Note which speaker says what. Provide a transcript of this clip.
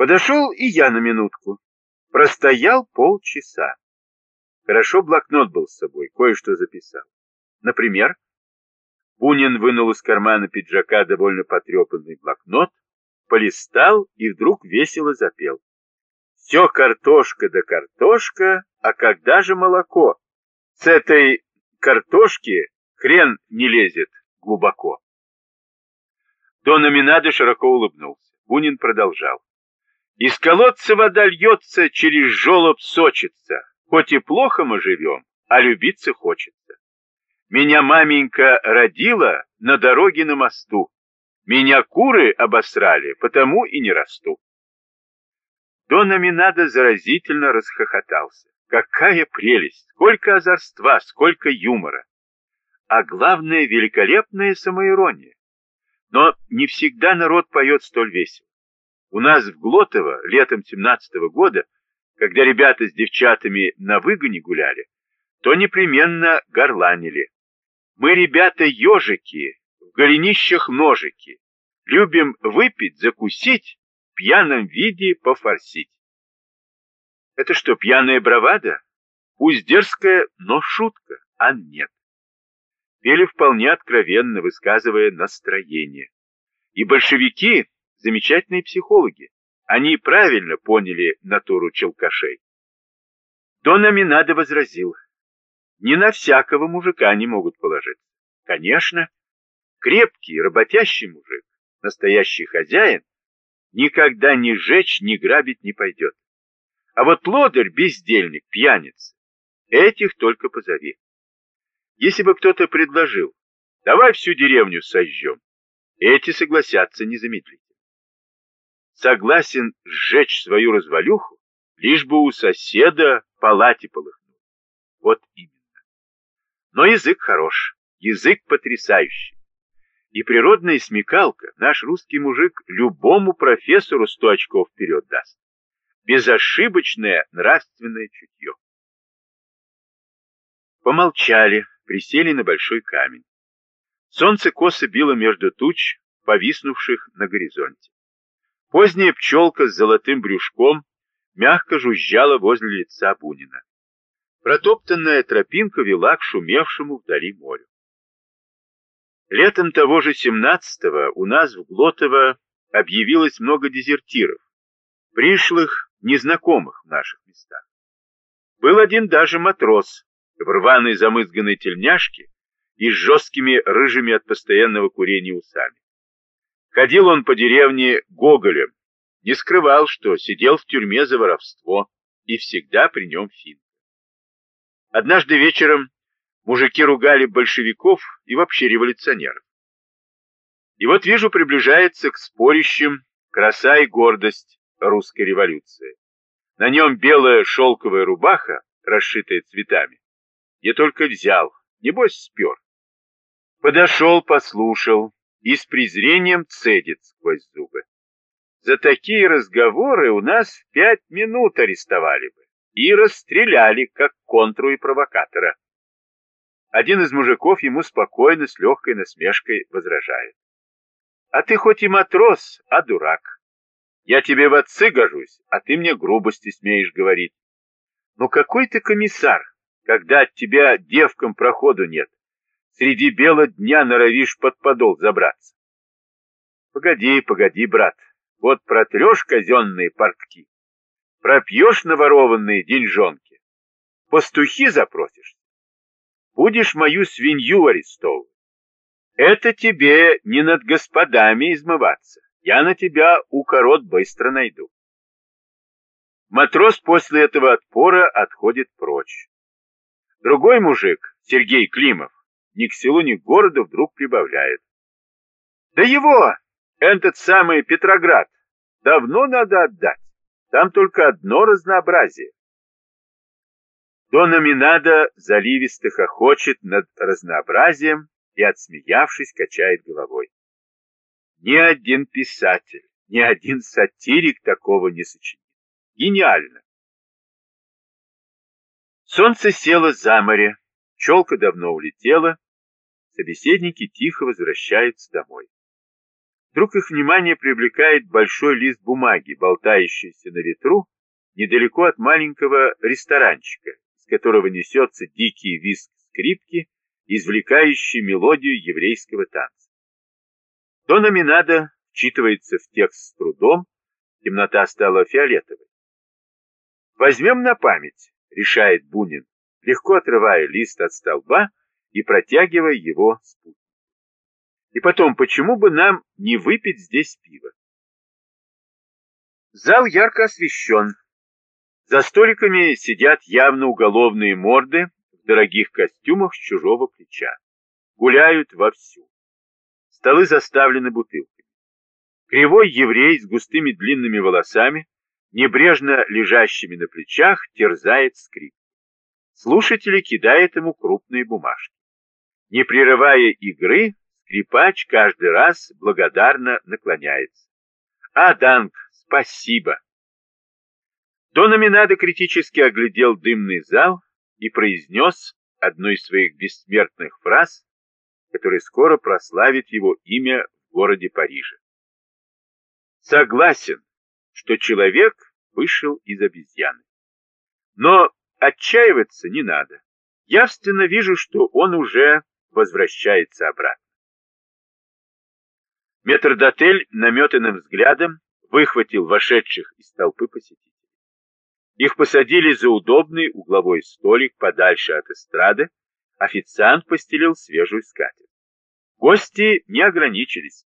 Speaker 1: Подошел и я на минутку. Простоял полчаса. Хорошо блокнот был с собой, кое-что записал. Например, Бунин вынул из кармана пиджака довольно потрепанный блокнот, полистал и вдруг весело запел. Все картошка да картошка, а когда же молоко? С этой картошки хрен не лезет глубоко. Дон Аминадо широко улыбнулся. Бунин продолжал. Из колодца вода льется, через жолоб сочится. Хоть и плохо мы живем, а любиться хочется. Меня маменька родила на дороге на мосту. Меня куры обосрали, потому и не расту. Дон Аминадо заразительно расхохотался. Какая прелесть! Сколько озорства, сколько юмора! А главное, великолепная самоирония. Но не всегда народ поет столь весело. У нас в Глотово летом 17 -го года, когда ребята с девчатами на выгоне гуляли, то непременно горланили. Мы, ребята, ежики, в голенищах ножики, любим выпить, закусить, в пьяном виде пофорсить. Это что, пьяная бравада? Пусть дерзкая, но шутка, а нет. Пели вполне откровенно, высказывая настроение. И большевики замечательные психологи. Они правильно поняли натуру челкашей. Дон Аминадо возразил. Не на всякого мужика они могут положиться. Конечно, крепкий, работящий мужик, настоящий хозяин, никогда ни жечь, ни грабить не пойдет. А вот лодырь, бездельник, пьяница, этих только позови. Если бы кто-то предложил, давай всю деревню сожжем, эти согласятся незамедлительно согласен сжечь свою развалюху, лишь бы у соседа палате полыхнул. Вот именно. Но язык хорош, язык потрясающий. И природная смекалка наш русский мужик любому профессору сто очков вперед даст. Безошибочное нравственное чутье. Помолчали, присели на большой камень. Солнце косо било между туч, повиснувших на горизонте. Поздняя пчелка с золотым брюшком мягко жужжала возле лица Бунина. Протоптанная тропинка вела к шумевшему вдали морю. Летом того же 17-го у нас в Глотово объявилось много дезертиров, пришлых, незнакомых в наших местах. Был один даже матрос в рваной замызганной тельняшке и с жесткими рыжими от постоянного курения усами. Ходил он по деревне Гоголем, не скрывал, что сидел в тюрьме за воровство, и всегда при нем фин. Однажды вечером мужики ругали большевиков и вообще революционеров. И вот вижу, приближается к спорящим краса и гордость русской революции. На нем белая шелковая рубаха, расшитая цветами. Я только взял, небось спер. Подошел, послушал, и с презрением цедит сквозь зубы. За такие разговоры у нас пять минут арестовали бы и расстреляли, как контру и провокатора. Один из мужиков ему спокойно, с легкой насмешкой возражает. А ты хоть и матрос, а дурак. Я тебе в отцы гожусь, а ты мне грубости смеешь говорить. Ну какой ты комиссар, когда от тебя девкам проходу нет, среди бела дня норовишь под подол забраться. Погоди, погоди, брат, вот протрешь казенные портки, пропьешь наворованные деньжонки, пастухи запросишь, будешь мою свинью арестовывать. Это тебе не над господами измываться, я на тебя укорот быстро найду. Матрос после этого отпора отходит прочь. Другой мужик, Сергей Климов, ни к селу, ни к городу вдруг прибавляет. Да его, этот самый Петроград, давно надо отдать. Там только одно разнообразие. Дона Минада заливисто хохочет над разнообразием и, отсмеявшись, качает головой. Ни один писатель, ни один сатирик такого не сочинит. Гениально. Солнце село за море, челка давно улетела, собеседники тихо возвращаются домой. Вдруг их внимание привлекает большой лист бумаги, болтающийся на ветру, недалеко от маленького ресторанчика, из которого несется дикий визг скрипки, извлекающий мелодию еврейского танца. Дона Минада вчитывается в текст с трудом, темнота стала фиолетовой. «Возьмем на память», — решает Бунин, легко отрывая лист от столба и протягивая его спутнику. И потом, почему бы нам не выпить здесь пиво? Зал ярко освещен. За столиками сидят явно уголовные морды в дорогих костюмах с чужого плеча. Гуляют вовсю. Столы заставлены бутылками. Кривой еврей с густыми длинными волосами, небрежно лежащими на плечах, терзает скрип. Слушатели кидают ему крупные бумажки. Не прерывая игры, скрипач каждый раз благодарно наклоняется. «А, Данг, спасибо!» Дон Аминадо критически оглядел дымный зал и произнес одну из своих бессмертных фраз, которая скоро прославит его имя в городе Париже. Согласен, что человек вышел из обезьяны. Но Отчаиваться не надо. Явственно вижу, что он уже возвращается обратно. Метрдотель наметанным взглядом выхватил вошедших из толпы посетителей. Их посадили за удобный угловой столик подальше от эстрады, официант постелил свежую скатерть. Гости не ограничились